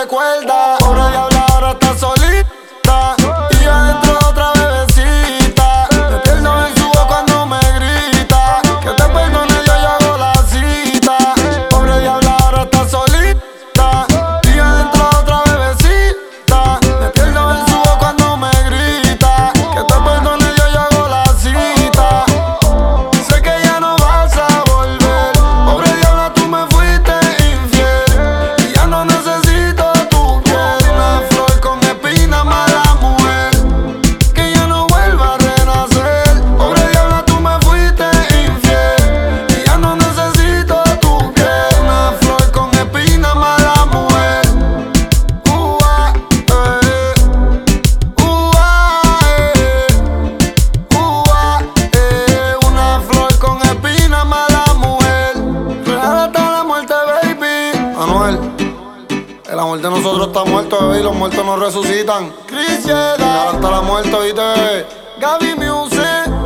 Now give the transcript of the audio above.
recuerdo. de nosotros está muerto, y los muertos no resucitan. Chris Ahora está la muerte, ¿viste? Gaby Music.